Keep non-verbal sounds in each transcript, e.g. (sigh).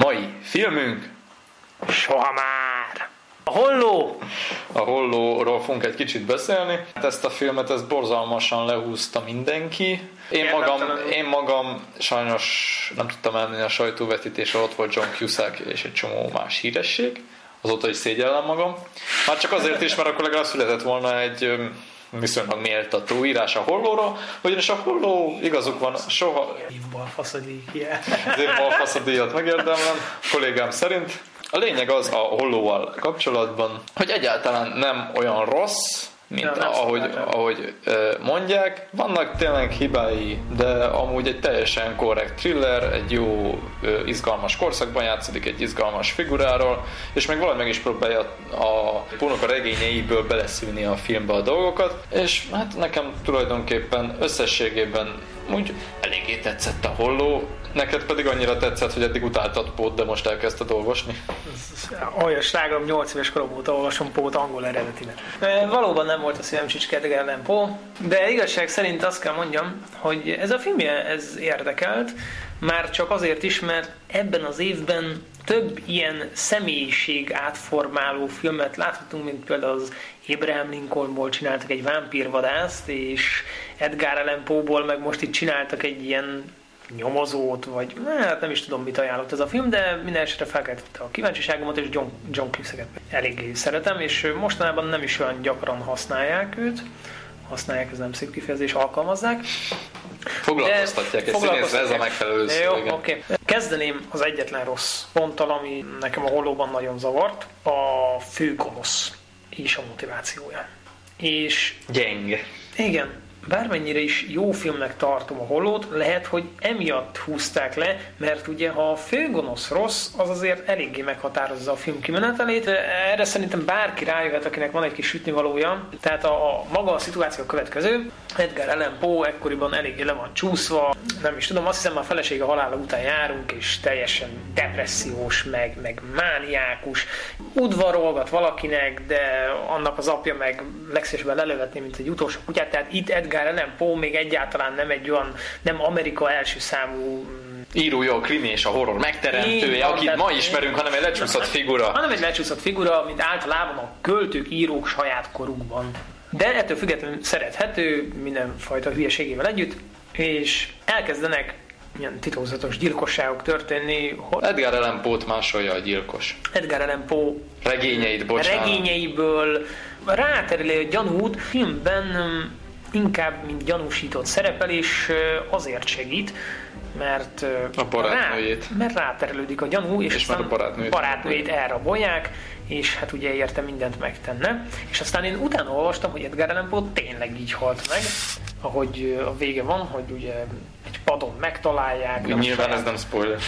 Mai filmünk Soha már! A holló! a Hollóról fogunk egy kicsit beszélni. Hát Ezt a filmet ezt borzalmasan lehúzta mindenki. Én magam, én magam sajnos nem tudtam elmenni a sajtóvetítésre, ott volt John Cusack és egy csomó más híresség. Azóta is szégyellem magam. Már csak azért is, mert akkor legalább született volna egy viszonylag méltató írás a Hollóról, ugyanis a Holló igazuk van, soha Évbal faszadik ilyen. az év balfasz a díjat megérdemlem, kollégám szerint. A lényeg az a hollóval kapcsolatban, hogy egyáltalán nem olyan rossz, mint Ja, ahogy, ahogy mondják. Vannak tényleg hibái, de amúgy egy teljesen korrekt thriller, egy jó, izgalmas korszakban játszódik egy izgalmas figuráról, és még valahogy meg is próbálja a Pónok a regényeiből beleszülni a filmbe a dolgokat, és hát nekem tulajdonképpen összességében úgy eléggé tetszett a holló, neked pedig annyira tetszett, hogy eddig utáltad Pót, de most elkezdted olvasni. Olyan slágrom, 8 éves korom óta olvasom Pót angol eredetileg. E, Valóban nem volt a szívem csicske Edgar Allan Poe, de igazság szerint azt kell mondjam, hogy ez a filmje ez érdekelt, már csak azért is, mert ebben az évben több ilyen személyiség átformáló filmet láthatunk, mint például az Abraham Lincolnból csináltak egy vámpírvadászt, és Edgar Allan Poe-ból meg most itt csináltak egy ilyen nyomozót, vagy hát nem is tudom, mit ajánlott ez a film, de minden esetre felkeltette a kíváncsiságomat, és John, John Cusack-et eléggé szeretem, és mostanában nem is olyan gyakran használják őt, használják, ez nem szép kifejezés, alkalmazzák. Foglalkoztatják, ezt színészre, ez a foglalkoztatják. megfelelő Jó, szó, igen. oké. Kezdeném az egyetlen rossz ponttal, ami nekem a hollóban nagyon zavart, a fő gonosz és a motivációja. És Gyenge. igen, bármennyire is jó filmnek tartom a hollót, lehet, hogy emiatt húzták le, mert ugye ha a főgonosz rossz, az azért eléggé meghatározza a film kimenetelét. Erre szerintem bárki rájöhet, akinek van egy kis sütnivalója. Tehát a, a maga a szituáció a következő. Edgar Allan Poe ekkoriban eléggé le van csúszva, nem is tudom, azt hiszem a felesége halála után járunk, és teljesen depressziós, meg, meg mániákus. Udvarolgat valakinek, de annak az apja meg legszívesebben lelövetné, mint egy utolsó kutyát. Tehát itt Edgar Allan Poe még egyáltalán nem egy olyan, nem Amerika első számú mm, Írója a krimi és a horror Így megteremtője, van, akit ma ismerünk, hanem egy lecsúszott figura. hanem egy lecsúszott figura, mint általában a költők, írók saját korukban. De ettől függetlenül szerethető, mindenfajta hülyeségével együtt, és elkezdenek ilyen titokzatos gyilkosságok történni, hogy Edgar Allan Poe-t másolja a gyilkos. Edgar Allan Poe Regényeit, bocsánat. regényeiből rátereli a gyanút, filmben mm, inkább mint gyanúsított szerepel, és ö, azért segít, mert A barátnőjét. Rá, mert ráterelődik a gyanú, és, És aztán a barátnőjét. barátnőjét elrabolják, és hát ugye érte mindent megtenne. És aztán én utána olvastam, hogy Edgar Allan Poe tényleg így halt meg, ahogy a vége van, hogy ugye egy padon megtalálják. Nyilván saját- ez nem spoiler.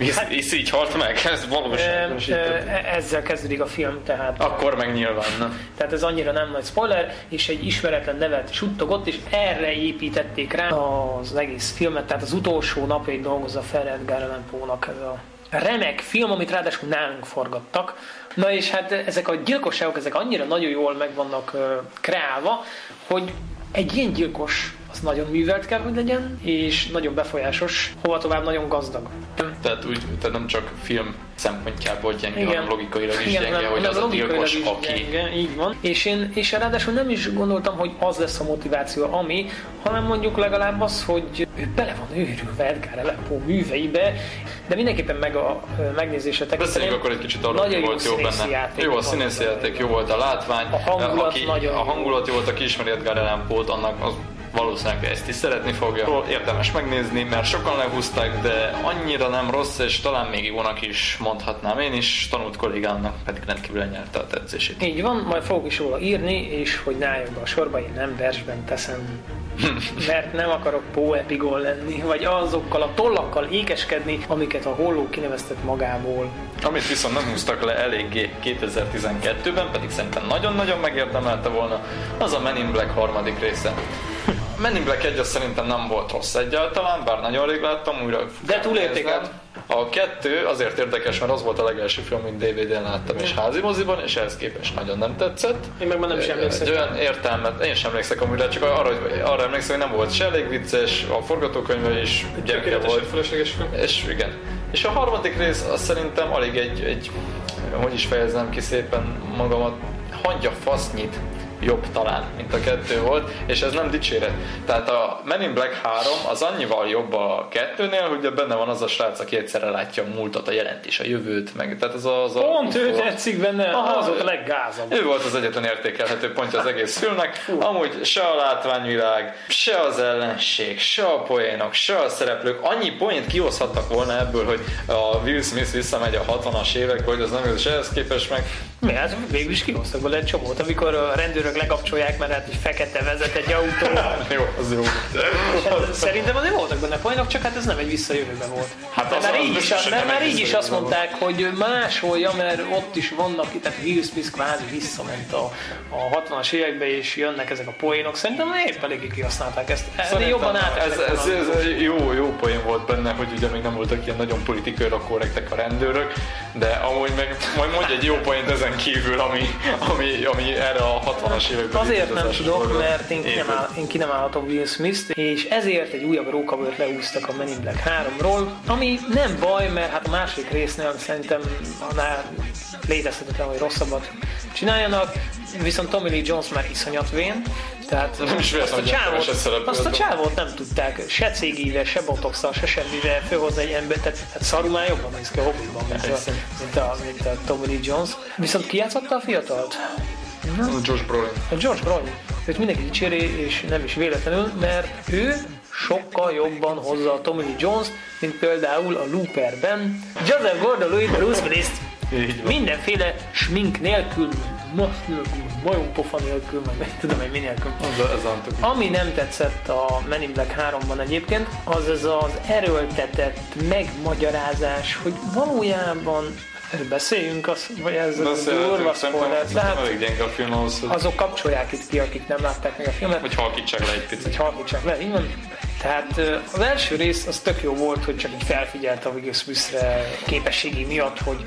Hisz, hisz így halt meg? Ez Ö, valóságos. ö, ezzel kezdődik a film, tehát Akkor meg nyilván nem. tehát ez annyira nem nagy spoiler, és egy ismeretlen nevet suttogott, és erre építették rá az egész filmet, tehát az utolsó napjait dolgozza fel Edgar Allan Poe-nak ez a remek film, amit ráadásul nálunk forgattak. Na és hát ezek a gyilkosságok, ezek annyira nagyon jól meg vannak ö, kreálva, hogy egy ilyen gyilkos az nagyon művelt kell, hogy legyen, és nagyon befolyásos, hova tovább nagyon gazdag. Tehát úgy, tehát nem csak film szempontjából gyenge, hanem logikailag is Igen, gyenge, nem- hogy az a gyilkos, aki... Gyenge, így van. És én, és ráadásul nem is gondoltam, hogy az lesz a motiváció, ami, hanem mondjuk legalább az, hogy ő bele van őrülve Edgar Poe műveibe, de mindenképpen meg a megnézése Beszéljünk tekintetében akkor egy kicsit arról, nagyon volt jó benne. játék Jó a színészi játék, jó volt a látvány. A hangulat aki, nagyon A hangulat jó volt, aki ismeri Edgar Allan Poe-t, annak az valószínűleg ezt is szeretni fogja. Érdemes megnézni, mert sokan lehúzták, de annyira nem rossz, és talán még jónak is mondhatnám én is, tanult kollégámnak pedig rendkívül nyerte a tetszését. Így van, majd fogok is róla írni, és hogy ne álljon be a sorba, én nem versben teszem. (laughs) Mert nem akarok Poe epigol lenni, vagy azokkal a tollakkal ékeskedni, amiket a holló kineveztet magából. Amit viszont nem húztak le eléggé 2012-ben, pedig szerintem nagyon-nagyon megérdemelte volna, az a Men in Black harmadik része. Men in Black 1 az szerintem nem volt rossz egyáltalán, bár nagyon rég láttam, újra De túlértékelt. A kettő azért érdekes, mert az volt a legelső film, amit DVD-n láttam és házi moziban, és ehhez képest nagyon nem tetszett. Én meg már nem is emlékszem. Egy olyan értelmet, én sem emlékszek amúgy, csak arra, hogy, arra emlékszem, hogy nem volt se elég vicces, a forgatókönyve is gyenge volt. felesleges film. És igen. És a harmadik rész az szerintem alig egy, egy hogy is fejezem ki szépen magamat, hagyja fasznyit jobb talán, mint a kettő volt, és ez nem dicséret. Tehát a Men in Black 3 az annyival jobb a kettőnél, hogy benne van az a srác, aki egyszerre látja a múltat, a jelentés, a jövőt, meg tehát ez az a... Pont ő tetszik benne, Aha, az volt a leggázabb. Ő volt az egyetlen értékelhető pontja az egész filmnek. Amúgy se a látványvilág, se az ellenség, se a poénok, se a szereplők, annyi poént kihozhattak volna ebből, hogy a Will Smith visszamegy a 60-as évek, hogy az nem igaz, se ehhez képest meg. Mi, hát végül is kihoztak belőle egy csomót, amikor a rendőrök lekapcsolják, mert hát egy fekete vezet egy autó. (laughs) jó, az jó. Hát szerintem azért voltak benne poénok, csak hát ez nem egy visszajövőbe volt. Hát az, már, így is, mert már így is azt mondták, hogy másolja, mert ott is vannak, tehát Will Smith kvázi visszament a, a 60-as évekbe, és jönnek ezek a poénok. Szerintem épp eléggé kihasználták ezt. Szerintem jobban át. Ez, ez, ez, ez, jó, jó volt benne, hogy ugye még nem voltak ilyen nagyon politikai korrektek a rendőrök, de amúgy meg majd mondj egy jó poént ezen kívül, ami, ami, ami erre a 60 80-as években. Azért nem tudok, mert én ki nem, áll, én ki nem állhatom Will Smith-t, és ezért egy újabb rókabőrt leúztak a Men in Black 3-ról, ami nem baj, mert hát a második résznél szerintem annál létezhetetlen, hogy rosszabbat csináljanak, viszont Tommy Lee Jones már iszonyat vén, tehát nem is azt, a csávót, azt a csávót nem tudták se cégíve, se botoxal, se semmivel fölhozni egy embert, tehát hát szarul már jobban néz ki a hobbiban, mint a, mint a, mint a Tommy Lee Jones. Viszont ki játszotta a fiatalt? Uh-huh. A George Brolin. A George Brolin. Őt mindenki dicséri, és nem is véletlenül, mert ő sokkal jobban hozza a Tommy Lee Jones, mint például a Looperben Joseph Gordon-Levitt Bruce willis Mindenféle smink nélkül, masz nélkül, majompofa nélkül, meg nem tudom, hogy mi nélkül. Az, az Ami nem tetszett a Men in Black 3-ban egyébként, az ez az erőltetett megmagyarázás, hogy valójában Beszéljünk, az, vagy ez durva spoiler. Tehát elég gyenge a film ahhoz, hogy... Azok kapcsolják itt ki, akik nem látták meg a filmet. Vagy halkítsák le egy picit. Vagy halkítsák le, így van. Tehát az első rész az tök jó volt, hogy csak így felfigyelt a Will Smith-re képességi miatt, hogy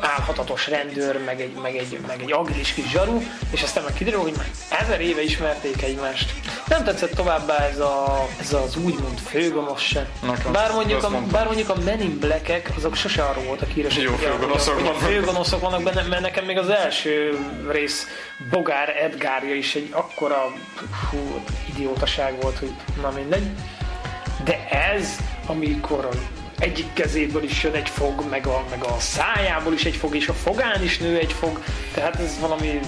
álhatatos rendőr, meg egy, meg egy, meg egy agilis kis zsaru, és aztán meg kiderül, hogy már ezer éve ismerték egymást. Nem tetszett továbbá ez, a, ez az úgymond főgonosz se. bár mondjuk, a, bár mondjuk a Men in Black-ek, azok sose arról voltak híresek. Jó főgonoszok vannak. Főgonoszok vannak benne, mert nekem még az első rész Bogár Edgárja is egy akkora hú, idiótaság volt, hogy na mindegy. De ez, amikor egyik kezéből is jön egy fog, meg a, meg a szájából is egy fog, és a fogán is nő egy fog, tehát ez valami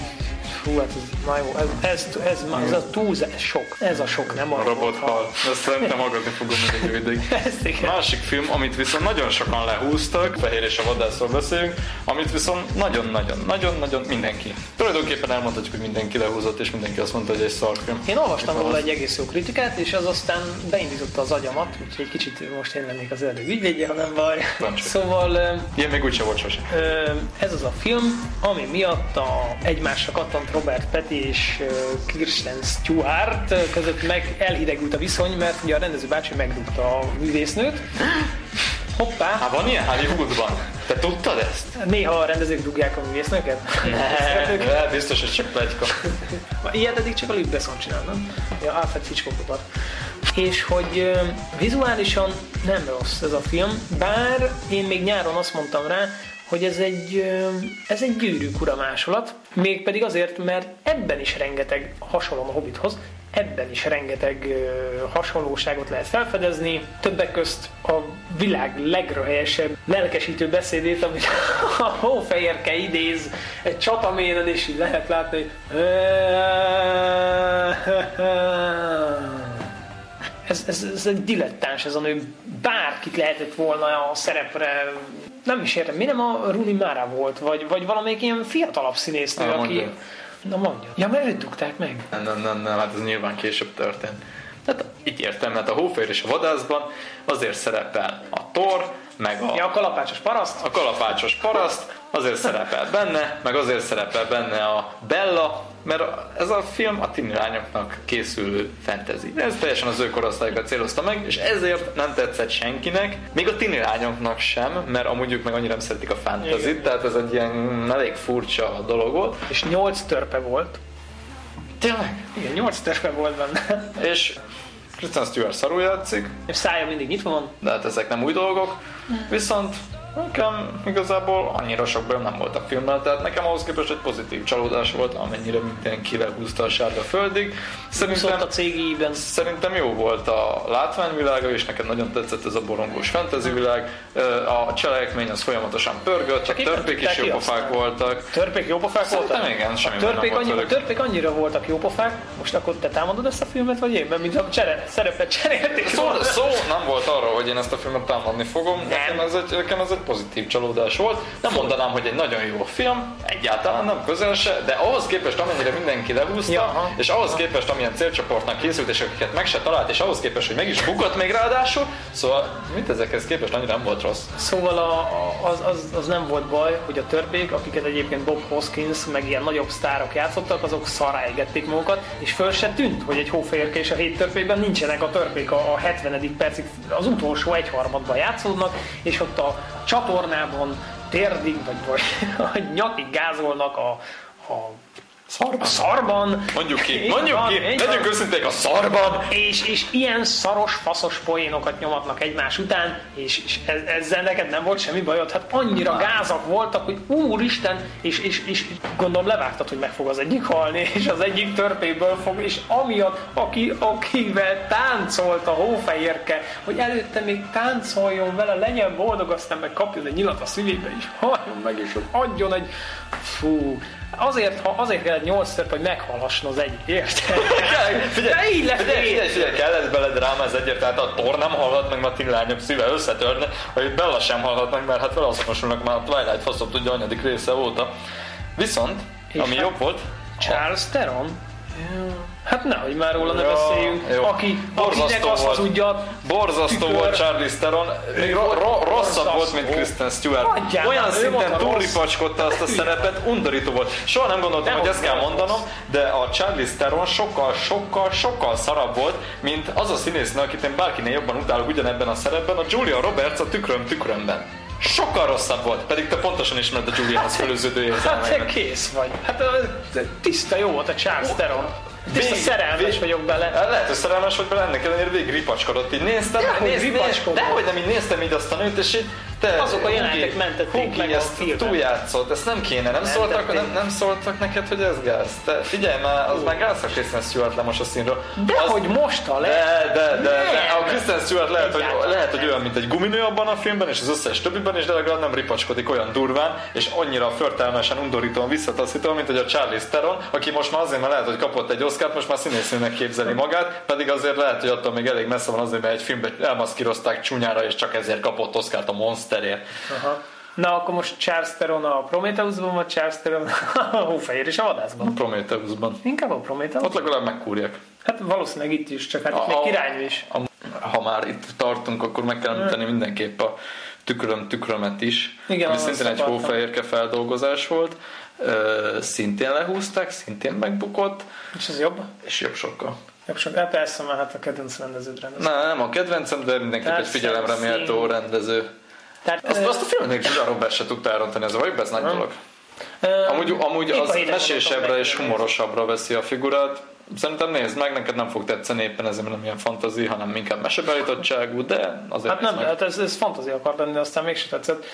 Hú, hát ez, na jó, ez, ez, ez, ez, a túl sok. Ez a sok, nem a, a robothal. Ezt szerintem hallgatni fogom még egy ideig. (laughs) Másik film, amit viszont nagyon sokan lehúztak, Fehér és a vadászról beszélünk, amit viszont nagyon-nagyon-nagyon-nagyon mindenki. Tulajdonképpen elmondhatjuk, hogy mindenki lehúzott, és mindenki azt mondta, hogy egy szarfilm. Én olvastam róla egy egész jó kritikát, és az aztán beindította az agyamat, úgyhogy egy kicsit most én lennék az előbb ügyvédje, ha nem baj. Szóval... Ilyen még úgyse volt sosem. Ez az a film, ami miatt a egymásra kattant Robert Petty és Kirsten Stewart között meg elhidegült a viszony, mert ugye a rendező bácsi megdugta a művésznőt. Hoppá! Hát van ilyen Hollywoodban? Te tudtad ezt? Néha a rendezők dugják a művésznőket? Ne, biztos, hogy csak plegyka. Ilyet eddig csak a Luke Besson csinál, nem? Ja, Alfred Hitchcockot és hogy vizuálisan nem rossz ez a film, bár én még nyáron azt mondtam rá, hogy ez egy, ez egy gyűrűk ura másolat, mégpedig azért, mert ebben is rengeteg hasonló a Hobbithoz, ebben is rengeteg hasonlóságot lehet felfedezni, többek közt a világ legröhelyesebb, lelkesítő beszédét, amit (laughs) a hófehérke idéz egy csataménen, és így lehet látni, hogy ez, ez, ez egy dilettáns, ez a nő bárkit lehetett volna a szerepre nem is értem, mi nem a Rooney Mara volt, vagy, vagy valamelyik ilyen fiatalabb színésznő, Na, aki... Na mondja. Ja, mert őt dugták meg. Nem, nem, nem, nem, hát ez nyilván később történt. Tehát itt értem, mert a hófér és a vadászban azért szerepel a Thor, meg a... Ja, a kalapácsos paraszt. A kalapácsos paraszt, azért szerepel benne, meg azért szerepel benne a Bella, mert ez a film a tini lányoknak készülő fantasy. Ez teljesen az ő korosztályokat célozta meg, és ezért nem tetszett senkinek, még a tini lányoknak sem, mert amúgy ők meg annyira nem szeretik a fantasy tehát ez egy ilyen elég furcsa dolog volt. És nyolc törpe volt. Tényleg? Igen, nyolc törpe volt benne. és Kristen Stewart szarul játszik. És szája mindig nyitva van. De hát ezek nem új dolgok. Viszont Nekem igazából annyira sok bajom nem volt a filmmel, tehát nekem ahhoz képest egy pozitív csalódás volt, amennyire mindenki lehúzta a sárga földig. Szerintem, a cégében. Szerintem jó volt a látványvilága, és nekem nagyon tetszett ez a borongós fantasy világ. A cselekmény az folyamatosan pörgött, Csak törpék is jópofák voltak. Törpék jópofák Szerintem voltak? igen, semmi a törpék, annyi, a törpék annyira voltak jópofák, most akkor te támadod ezt a filmet, vagy én? Mert mint a csere, szerepet cserélték. Szó, szó nem volt arra, hogy én ezt a filmet támadni fogom. Nekem ez egy, nekem ez egy pozitív csalódás volt. Nem mondanám, hogy egy nagyon jó film, egyáltalán nem közel se, de ahhoz képest, amennyire mindenki lehúzta, ja, és ahhoz képest, amilyen célcsoportnak készült, és akiket meg se talált, és ahhoz képest, hogy meg is bukott még ráadásul, szóval mit ezekhez képest annyira nem volt rossz. Szóval a, az, az, az, nem volt baj, hogy a törpék, akiket egyébként Bob Hoskins, meg ilyen nagyobb sztárok játszottak, azok szaráigették magukat, és föl se tűnt, hogy egy hófehérke és a hét törpékben nincsenek a törpék a, a 70. percig, az utolsó egyharmadban játszódnak, és ott a csatornában térdig, vagy, (laughs) vagy, nyakig gázolnak a, a Szarban. A szarban. Mondjuk ki, mondjuk ki, legyünk őszinték a szarban. És, és ilyen szaros, faszos poénokat nyomatnak egymás után, és, és ezzel neked nem volt semmi bajod. Hát annyira gázak voltak, hogy úristen, és, és, és gondolom levágtad, hogy meg fog az egyik halni, és az egyik törpéből fog, és amiatt, aki, akivel táncolt a hófehérke, hogy előtte még táncoljon vele, legyen boldog, aztán meg kapjon egy nyilat a szívébe, és halljon meg, és hogy adjon egy... Fú, azért, ha azért kellett nyolc törp, hogy meghalhasson az egyik, érted? (laughs) figyelj, így lett figyelj, figyelj, figyelj, kellett bele dráma ez egyért, tehát a Thor nem hallhat meg, mert lányok szíve összetörne, vagy Bella sem hallhat meg, mert hát vele azonosulnak már a Twilight faszom tudja anyadik része óta. Viszont, És ami hát jobb volt, Charles Theron Hát nehogy már róla ne ja, beszéljünk. Jó. Aki, akinek azt volt. tudja, Borzasztó tükör. volt Charlie Theron. Ro- ro- rosszabb volt, mint Kristen Stewart. Adján, Olyan szinten túlipacskodta azt a szerepet, undorító volt. Soha nem gondoltam, nem hogy ezt kell mondanom, de a Charlie Theron sokkal, sokkal, sokkal szarabb volt, mint az a színésznő, akit én bárkinél jobban utálok ugyanebben a szerepben, a Julia Roberts a tükröm tükrömben sokkal rosszabb volt, pedig te pontosan ismered a Julianhoz fölöződő érzelmeimet. Hát te kész vagy. Hát tiszta jó volt a Charles Theron. Vég, szerelmes vég, vagyok bele. Hát lehet, hogy szerelmes vagy bele, ennek ellenére végig ripacskodott. Így néztem, de, néz, néz, de hogy nem így néztem így azt a nőt, és így te, Azok a jelenetek mentették meg ezt a túljátszott, ezt nem kéne, nem szóltak, nem, nem szóltak neked, hogy ez gáz. Te figyelj már, az már gáz, ha Kristen Stewart le most a színről. De az, hogy most a le? De, de, de, de a Kristen Stewart lehet, hogy, lehet, hogy olyan, mint egy guminő abban a filmben, és az összes többiben is, de legalább nem ripacskodik olyan durván, és annyira förtelmesen, undorítóan visszataszító, mint hogy a Charlie Theron, aki most már azért, mert lehet, hogy kapott egy Oscar, most már színésznőnek képzeli magát, pedig azért lehet, hogy attól még elég messze van azért, mert egy filmben elmaszkírozták csúnyára, és csak ezért kapott Oscar-t a Monsterért. Aha. Na, akkor most Charles Theron a Prometheusban, vagy Charles Theron a (laughs) Hófehér és a vadászban? A Prometheusban. Inkább a Prometheus. Ott legalább megkúrják. Hát valószínűleg itt is, csak hát itt a, még királynő is. A, ha már itt tartunk, akkor meg kell említeni mindenképp a tükröm tükrömet is. Igen, ami szintén egy hófehérke feldolgozás volt. Uh, szintén lehúzták, szintén megbukott. És ez jobb? És jobb sokkal. Jobb sokkal. Hát persze, mert hát a kedvenc rendeződ rendező. Nem, nem a kedvencem, de mindenképp egy figyelemre méltó rendező. Tehát, azt, azt a filmet még Julia Roberts se tudta elrontani, ez vagy ez nagy dolog. Amúgy, amúgy az mesésebbre és humorosabbra veszi a figurát. Szerintem nézd meg, neked nem fog tetszeni éppen ezért, nem ilyen fantazi, hanem inkább mesebeállítottságú, de azért Hát nem, meg. hát ez, ez fantazi akar lenni, aztán mégse tetszett.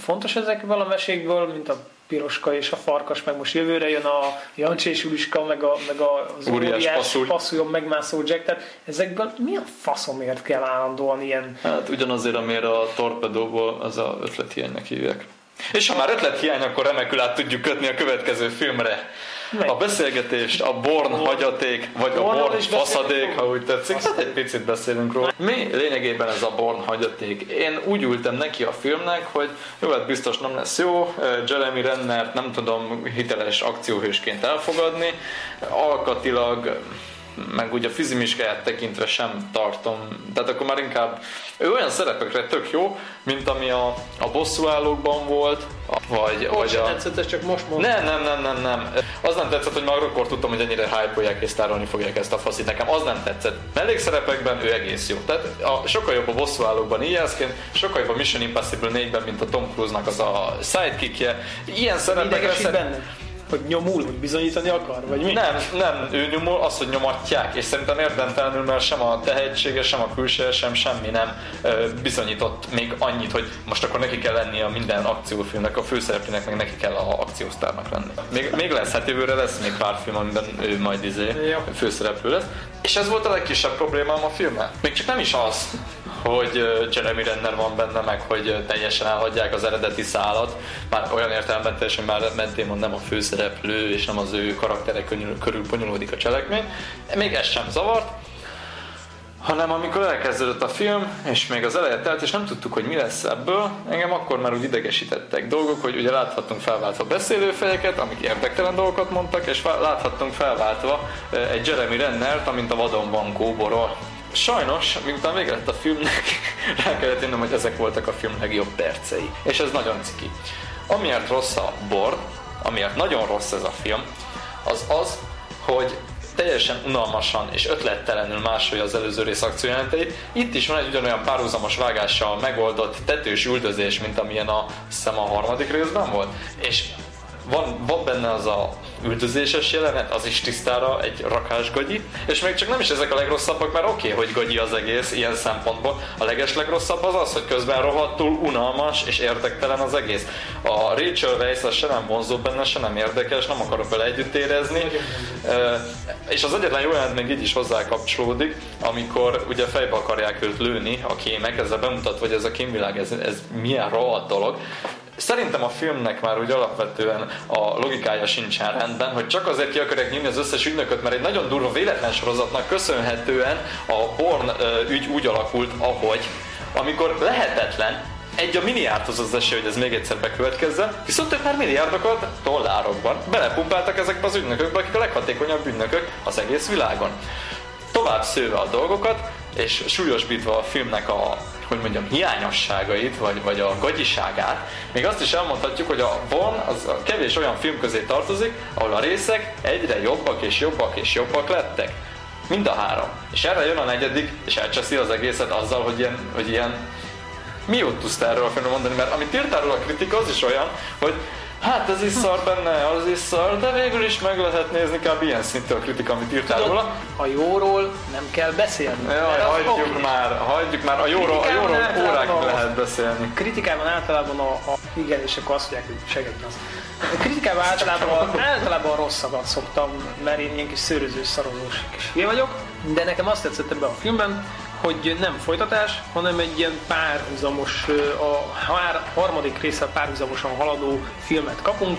Fontos ezekből a mesékből, mint a piroska és a farkas, meg most jövőre jön a Jancsi és Uliska, meg, a, meg az óriás, óriás passzuljon megmászó Jack, tehát ezekből mi a faszomért kell állandóan ilyen... Hát ugyanazért, amire a torpedóból az a ötlethiánynak hívják. És ha már ötlethiány, akkor remekül át tudjuk kötni a következő filmre. A beszélgetést, a Born hagyaték, vagy a Born faszadék, ha úgy tetszik, hát egy picit beszélünk róla. Mi lényegében ez a Born hagyaték? Én úgy ültem neki a filmnek, hogy jó, hát biztos nem lesz jó, Jeremy Renner nem tudom hiteles akcióhősként elfogadni, alkatilag meg ugye a fizimiskáját tekintve sem tartom. Tehát akkor már inkább ő olyan szerepekre tök jó, mint ami a, a bosszúállókban volt, vagy, Ott vagy a... tetszett, ez csak most mondtam. Nem, nem, nem, nem, nem. Az nem tetszett, hogy már akkor tudtam, hogy ennyire hype és tárolni fogják ezt a faszit. Nekem az nem tetszett. Mellékszerepekben ő egész jó. Tehát a, sokkal jobb a bosszúállókban ijászként, sokkal jobb a Mission Impossible 4-ben, mint a Tom Cruise-nak az a sidekickje. Ilyen szerepekre... Szer- benne? Hogy nyomul, hogy bizonyítani akar, vagy mi? Nem, nem, ő nyomul, az, hogy nyomatják, és szerintem érdemtelenül, mert sem a tehetsége, sem a külsője, sem semmi nem bizonyított még annyit, hogy most akkor neki kell lennie a minden akciófilmnek, a főszereplőnek, meg neki kell a akciósztárnak lenni. Még, még lesz, hát jövőre lesz még pár film, amiben ő majd izé főszereplő lesz. És ez volt a legkisebb problémám a filmmel. Még csak nem is az, hogy Jeremy Renner van benne, meg hogy teljesen elhagyják az eredeti szálat. Már olyan értelemben teljesen már Matt Damon nem a főszereplő, és nem az ő karakterek körül, bonyolódik a cselekmény. Még ez sem zavart. Hanem amikor elkezdődött a film, és még az eleje telt, és nem tudtuk, hogy mi lesz ebből, engem akkor már úgy idegesítettek dolgok, hogy ugye láthattunk felváltva beszélőfejeket, amik érdektelen dolgokat mondtak, és láthattunk felváltva egy Jeremy Rennert, amint a vadon van kóborol. Sajnos, miután vége lett a filmnek, (laughs) rá kellett jönnöm, hogy ezek voltak a film legjobb percei. És ez nagyon ciki. Amiért rossz a bor, amiért nagyon rossz ez a film, az az, hogy teljesen unalmasan és ötlettelenül másolja az előző rész akciójelenteit. Itt is van egy ugyanolyan párhuzamos vágással megoldott tetős üldözés, mint amilyen a, hiszem a harmadik részben volt. És van, van benne az a üldözéses jelenet, az is tisztára egy rakás gagyi, és még csak nem is ezek a legrosszabbak, mert oké, okay, hogy gagyi az egész ilyen szempontból. A leges legrosszabb az az, hogy közben rohadtul unalmas és érdektelen az egész. A Rachel Weisz az se nem vonzó benne, se nem érdekes, nem akarok vele együtt érezni. Ö, És az egyetlen jó jelent még így is hozzá kapcsolódik, amikor ugye fejbe akarják őt lőni a kémek, ezzel bemutatva, hogy ez a kémvilág, ez, ez milyen rohadt dolog. Szerintem a filmnek már úgy alapvetően a logikája sincsen rendben, hogy csak azért ki akarják nyomni az összes ügynököt, mert egy nagyon durva véletlen sorozatnak köszönhetően a porn ö, ügy úgy alakult, ahogy, amikor lehetetlen, egy a milliárdhoz az esély, hogy ez még egyszer bekövetkezzen, viszont ők már milliárdokat dollárokban belepumpáltak ezekbe az ügynökökbe, akik a leghatékonyabb ügynökök az egész világon. Tovább szőve a dolgokat, és súlyosbítva a filmnek a hogy mondjam, hiányosságait, vagy, vagy a gagyiságát, még azt is elmondhatjuk, hogy a Von az a kevés olyan film közé tartozik, ahol a részek egyre jobbak és jobbak és jobbak lettek. Mind a három. És erre jön a negyedik, és elcseszi az egészet azzal, hogy ilyen, hogy ilyen mi jót tudsz erről a filmről mondani, mert amit írtál róla a kritika, az is olyan, hogy hát ez is szar benne, az is szar, de végül is meg lehet nézni kb. ilyen szintű a kritika, amit írtál róla. A jóról nem kell beszélni. Jaj, hagyjuk oké. már, hagyjuk már, a jóról, a jóról órákig lehet beszélni. Kritikában általában a, a igen, és akkor azt mondják, hogy segít az. A kritikában általában, általában rosszabbat szoktam, mert én ilyen kis szőröző, szarozós kis vagyok, de nekem azt tetszett ebben a filmben, hogy nem folytatás, hanem egy ilyen párhuzamos, a harmadik része párhuzamosan haladó filmet kapunk,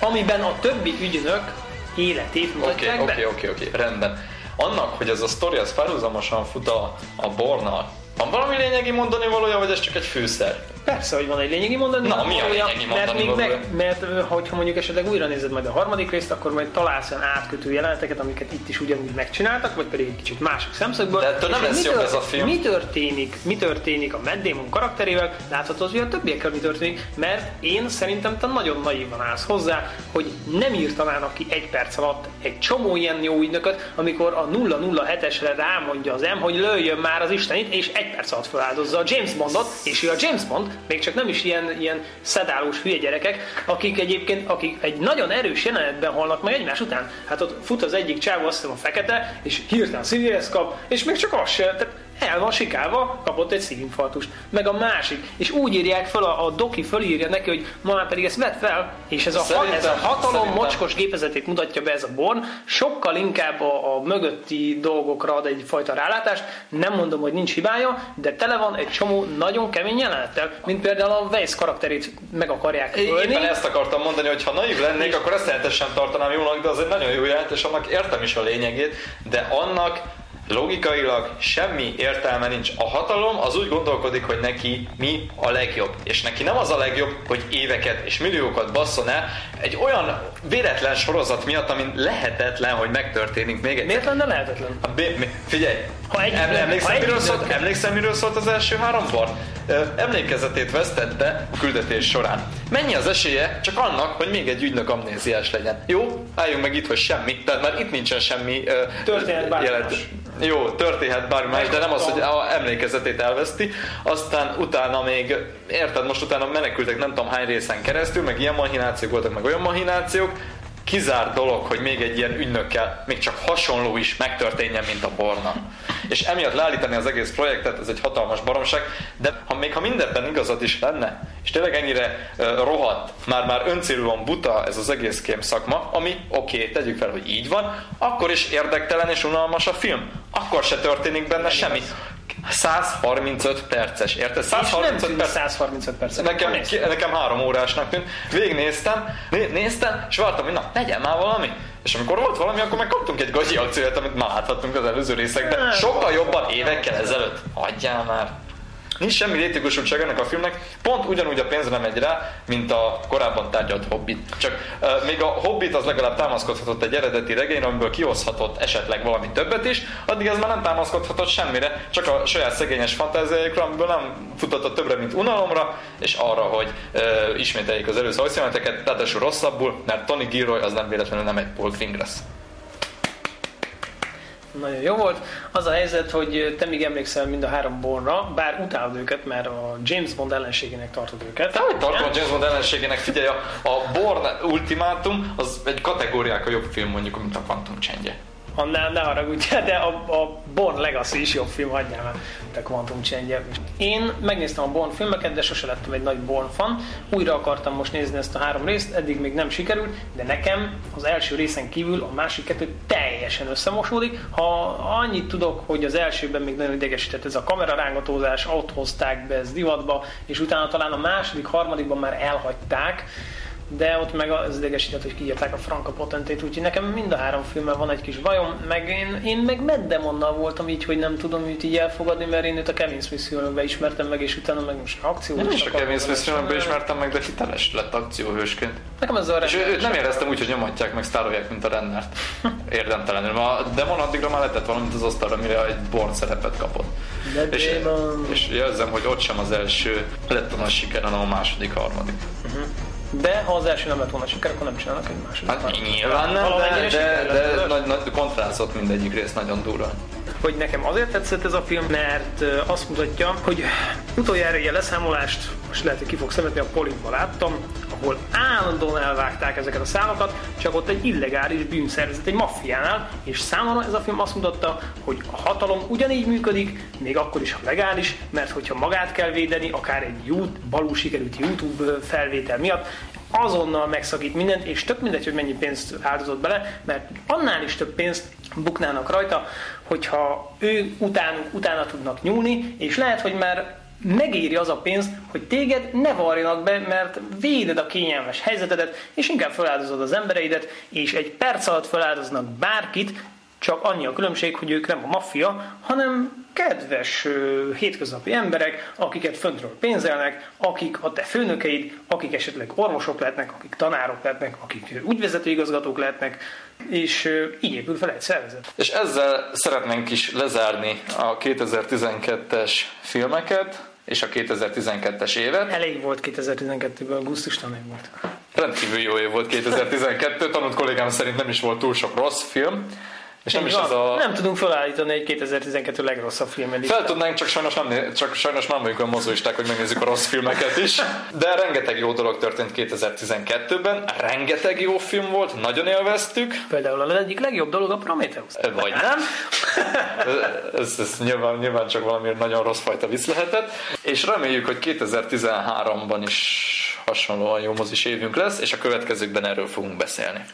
amiben a többi ügynök életét Oké, mutatják oké, oké, oké, rendben. Annak, hogy ez a sztori az párhuzamosan fut a, a bornal, van valami lényegi mondani valója, vagy ez csak egy fűszer? Persze, hogy van egy lényegi mondani. Na, mi a lényegi mert, mondani még valója? meg, mert ö, hogyha mondjuk esetleg újra nézed majd a harmadik részt, akkor majd találsz olyan átkötő jeleneteket, amiket itt is ugyanúgy megcsináltak, vagy pedig egy kicsit másik szemszögből. De ettől nem lesz jobb ez a film. Mi történik, mi történik a Matt Damon karakterével, látható az, hogy a többiekkel mi történik, mert én szerintem te nagyon naívan állsz hozzá, hogy nem írtanának ki egy perc alatt egy csomó ilyen jó ügynököt, amikor a 007-esre rámondja az M, hogy lőjön már az Istenit, és egy perc alatt feláldozza a James Bondot, és ő a James Bond még csak nem is ilyen, ilyen szedálós hülye gyerekek, akik egyébként akik egy nagyon erős jelenetben halnak meg egymás után. Hát ott fut az egyik csávó, azt hiszem a fekete, és hirtelen szívéhez kap, és még csak az se, tehát el van sikálva, kapott egy szívinfarktust. Meg a másik. És úgy írják fel, a, a doki fölírja neki, hogy ma már pedig ezt vett fel, és ez a, Szerintem- ez a hatalom szerintem- mocskos gépezetét mutatja be ez a Born, sokkal inkább a, a mögötti dolgokra ad egyfajta rálátást. Nem mondom, hogy nincs hibája, de tele van egy csomó nagyon kemény jelenettel, mint például a Weiss karakterét meg akarják ölni. Éppen ezt akartam mondani, hogy ha naív lennék, akkor ezt jelentesen tartanám jónak, de az egy nagyon jó jelent, és annak értem is a lényegét, de annak logikailag semmi értelme nincs. A hatalom az úgy gondolkodik, hogy neki mi a legjobb. És neki nem az a legjobb, hogy éveket és milliókat basszon el egy olyan véletlen sorozat miatt, amin lehetetlen, hogy megtörténik még egy Miért lenne lehetetlen? a B, mi, figyelj, Ha egy- em, emlékszem, ha egy miről szólt, emlékszem, miről szólt az első három? Ö, Emlékezetét vesztette a küldetés során. Mennyi az esélye csak annak, hogy még egy ügynök amnéziás legyen? Jó, álljunk meg itt, hogy semmi, tehát már itt nincsen semmi jelent- más. Jó, történhet bármi más, de nem az, hogy a emlékezetét elveszti. Aztán utána még, érted, most utána menekültek nem tudom hány részen keresztül, meg ilyen mahinációk voltak, meg olyan mahinációk, kizárt dolog, hogy még egy ilyen ügynökkel még csak hasonló is megtörténjen, mint a Borna. És emiatt leállítani az egész projektet, ez egy hatalmas baromság, de ha még ha mindenben igazad is lenne, és tényleg ennyire uh, rohadt, már-már öncélúan buta ez az egész kém szakma, ami oké, okay, tegyük fel, hogy így van, akkor is érdektelen és unalmas a film. Akkor se történik benne semmi. 135 perces, érted? 135 perc. 135 perc. Nekem, ki, nekem három órásnak tűnt. Végignéztem, né, néztem, és vártam, hogy na, legyen már valami. És amikor volt valami, akkor megkaptunk egy gagyi akciót, amit már láthattunk az előző részekben. Sokkal jobban évekkel ezelőtt. Hagyjál már. Nincs semmi létjogosultság ennek a filmnek, pont ugyanúgy a pénz nem megy rá, mint a korábban tárgyalt Hobbit. Csak uh, még a Hobbit az legalább támaszkodhatott egy eredeti regény, amiből kihozhatott esetleg valami többet is, addig ez már nem támaszkodhatott semmire, csak a saját szegényes fantáziáikra, amiből nem futottak többre, mint unalomra, és arra, hogy uh, ismételjék az előző hajszíneleteket, ráadásul rosszabbul, mert Tony Gilroy az nem véletlenül nem egy Paul Greengrass nagyon jó volt. Az a helyzet, hogy te még emlékszel mind a három Bornra, bár utálod őket, mert a James Bond ellenségének tartod őket. Te hogy tartom a James Bond ellenségének? Figyelj, a, a Born Ultimátum az egy kategóriák jobb film mondjuk, mint a Quantum Change annál ne haragudj, de a, a Born Legacy is jobb film, hagyjál már, a Quantum change Én megnéztem a Born filmeket, de sose lettem egy nagy Born fan. Újra akartam most nézni ezt a három részt, eddig még nem sikerült, de nekem az első részen kívül a másik kettő teljesen összemosódik. Ha annyit tudok, hogy az elsőben még nagyon idegesített ez a kamerarángatózás, ott hozták be ez divatba, és utána talán a második, harmadikban már elhagyták, de ott meg az idegesített, hogy kiírták a Franka Potentét, úgyhogy nekem mind a három filmmel van egy kis bajom, meg én, én meg meddemonnal voltam így, hogy nem tudom őt így elfogadni, mert én őt a Kevin Smith filmbe ismertem meg, és utána meg most akció. Nem is a Kevin Smith filmbe ismertem meg, de hiteles lett akcióhősként. Nekem ez a És őt nem éreztem úgy, hogy nyomatják meg sztárolják, mint a Rennert. Érdemtelenül. A Demon addigra már letett valamit az asztalra, mire egy Born szerepet kapott. De és, és jelzem, hogy ott sem az első lett a nagy siker, hanem a második, harmadik. Uh-huh. De ha az első nem lett volna siker, akkor nem csinálnak egy második. Hát nyilván nem, de, de, de, de nagy, nagy kontrázott mindegyik rész nagyon durva. Hogy nekem azért tetszett ez a film, mert azt mutatja, hogy utoljára ilyen leszámolást, most lehet, hogy ki fog szemetni, a Politba láttam, ahol állandóan elvágták ezeket a számokat, csak ott egy illegális bűnszervezet, egy maffiánál, és számomra ez a film azt mutatta, hogy a hatalom ugyanígy működik, még akkor is, ha legális, mert hogyha magát kell védeni, akár egy YouTube, balú sikerült YouTube felvétel miatt, azonnal megszakít mindent, és tök mindegy, hogy mennyi pénzt áldozott bele, mert annál is több pénzt buknának rajta, hogyha ő utánuk, utána tudnak nyúlni, és lehet, hogy már megéri az a pénz, hogy téged ne varjanak be, mert véded a kényelmes helyzetedet, és inkább feláldozod az embereidet, és egy perc alatt feláldoznak bárkit, csak annyi a különbség, hogy ők nem a maffia, hanem kedves hétköznapi emberek, akiket föntről pénzelnek, akik a te főnökeid, akik esetleg orvosok lehetnek, akik tanárok lehetnek, akik ügyvezető igazgatók lehetnek, és így épül fel egy szervezet. És ezzel szeretnénk is lezárni a 2012-es filmeket, és a 2012-es évet. Elég volt 2012-ből, gusztustalan volt. Rendkívül jó év volt 2012, tanult kollégám szerint nem is volt túl sok rossz film. És nem, is ez a... nem tudunk felállítani egy 2012 legrosszabb filmet. Fel tudnánk, csak sajnos nem, csak sajnos nem vagyunk olyan mozóisták, hogy megnézzük a rossz filmeket is. De rengeteg jó dolog történt 2012-ben, rengeteg jó film volt, nagyon élveztük. Például az egyik legjobb dolog a Prometheus. Vagy nem. ez, ez nyilván, nyilván csak valami nagyon rossz fajta visz lehetett. És reméljük, hogy 2013-ban is hasonlóan jó mozis évünk lesz, és a következőkben erről fogunk beszélni.